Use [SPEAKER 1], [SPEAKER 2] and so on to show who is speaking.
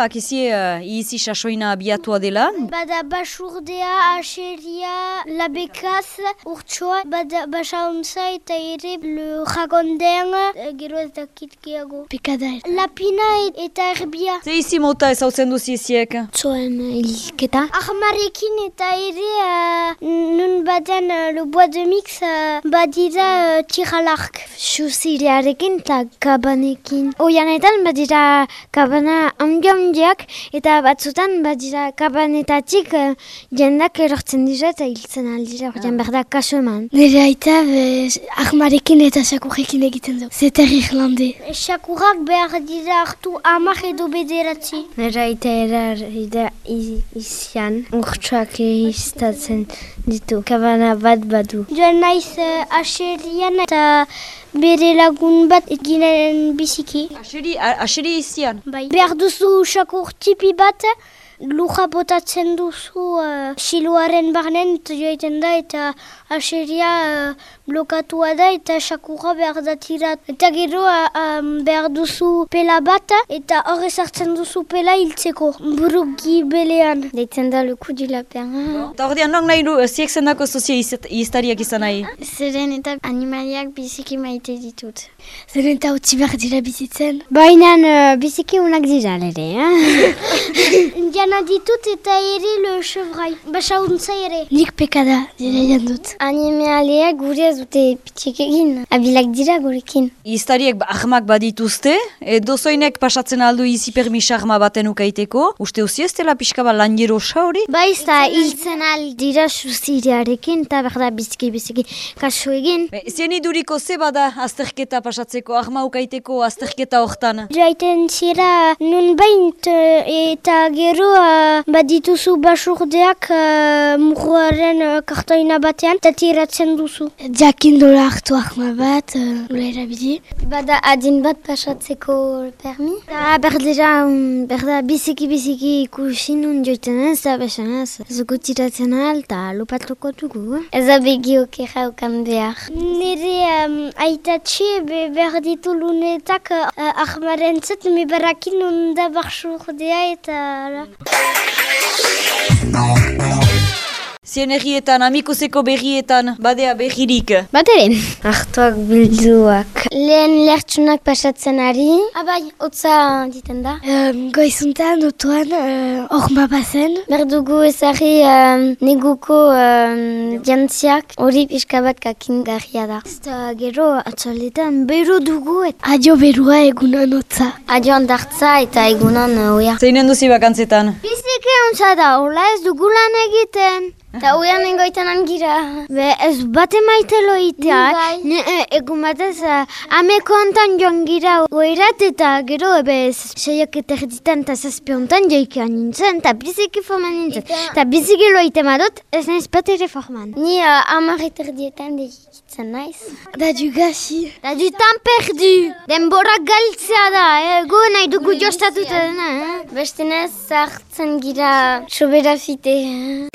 [SPEAKER 1] Akizie, uh, izi sasoina abiatua dela.
[SPEAKER 2] Bada basurdea, aseria, labekaz, urtsoa, bada basauntza eta ere le jagondean, eh, gero ez dakit gehiago. Pikada. Lapina eta erbia.
[SPEAKER 1] Ze izi mota ez hau zendu ziziek?
[SPEAKER 2] Zoen hilketa. Ahmarekin eta ere uh, nun baden uh, le bois de mix uh, badira uh, tiralark. Suzirearekin eta kabanekin. Oianetan badira kabana ongi-ongiak eta batzutan badira kabanetatik uh, jendak erortzen dira eta hiltzen aldira. Horten berda kaso eman.
[SPEAKER 3] Nire aita ahmarekin eta sakurrekin egiten du. Zeter irlande.
[SPEAKER 2] Sakurrak behar dira hartu amak edo bederatzi.
[SPEAKER 3] Nire aita erar ida izian urtsuak iztatzen ditu. Kabana bat badu.
[SPEAKER 2] Joan naiz uh, aserian eta bere lagun bat eginen biziki.
[SPEAKER 1] Aseri, aseri izian?
[SPEAKER 2] Bai. Behar duzu sakur tipi bat, luja botatzen duzu uh, siluaren barnen joiten da eta aseria uh, blokatua da eta sakurra behar da tirat. Eta gero uh, um, behar duzu pela bat eta horre sartzen duzu pela hiltzeko burugi belean.
[SPEAKER 3] Deitzen da luku du lapen.
[SPEAKER 1] Eta hor dian, nahi du, ziek zendako zuzia iztariak izan nahi?
[SPEAKER 3] Zeren eta animaliak biziki maite ditut.
[SPEAKER 2] Zeren eta utzi behar dira bizitzen.
[SPEAKER 3] Baina uh, biziki unak dira ere, eh?
[SPEAKER 2] Jana ditut eta ere le chevrai. Basauntza ere.
[SPEAKER 3] Nik pekada dira jandut. Animaliak gure ez dute egin. Abilak dira gurekin.
[SPEAKER 1] Iztariek ahmak badituzte, edo zoinek pasatzen aldu izi permis ahma baten ukaiteko. Uste uzi ez dela pixka ba lan jerosa hori?
[SPEAKER 3] Baiz eta hiltzen aldira suzirearekin eta berda biziki biziki kaso egin.
[SPEAKER 1] Be, Zien iduriko ze bada azterketa pasatzeko, ahma ukaiteko azterketa hortan?
[SPEAKER 2] Jaiten zira nun baint eh, eta gero uh, badituzu basurdeak uh, muruaren uh, kartoina batean eta tiratzen duzu.
[SPEAKER 3] Jakin dola hartu ahma bat, uh, ula erabili. Bada adin bat pasatzeko permi. Da berdera, um, berda biziki biziki ikusi nun joiten ez da besan ez. Zugu tiratzen al eta lopatuko dugu. Ez da begi okera ukan behar.
[SPEAKER 2] Nire um, aitatxe be behar ditu lunetak uh, ahmaren zet, me barakin nun da barsurdea eta... Não.
[SPEAKER 1] Zien errietan, amikuseko berrietan, badea berririk.
[SPEAKER 3] Bateren. Artuak bilduak. Lehen lertsunak pasatzen ari. Abai, hotza diten da.
[SPEAKER 2] Um, goizuntan, otuan, uh, orma bazen.
[SPEAKER 3] Berdugu ezari um, neguko um, jantziak hori pixka bat kakin garria da. Eta gero atzoletan beru dugu eta
[SPEAKER 2] Adio berua egunan otza.
[SPEAKER 3] adio handartza eta egunan uh, oia.
[SPEAKER 1] Zeinen duzi bakantzetan?
[SPEAKER 3] Biziki ontsa da, hola ez dugu lan egiten. Eta uian nengoitan angira. Be, ez bate maite loitea. Ne, e, egun batez, ameko ontan joan gira oirat eta gero ebe seiak eta erditan eta zazpiontan joikean nintzen, eta biziki forman nintzen. Eta biziki loite madot, ez naiz bat ere forman. Ni uh, amarret erdietan dekitzen naiz.
[SPEAKER 2] Da du gazi.
[SPEAKER 3] Da du tan perdu. Denbora galtzea da, eh? gu nahi dugu jostatuta dena. Eh? Beste hartzen gira sobera fite.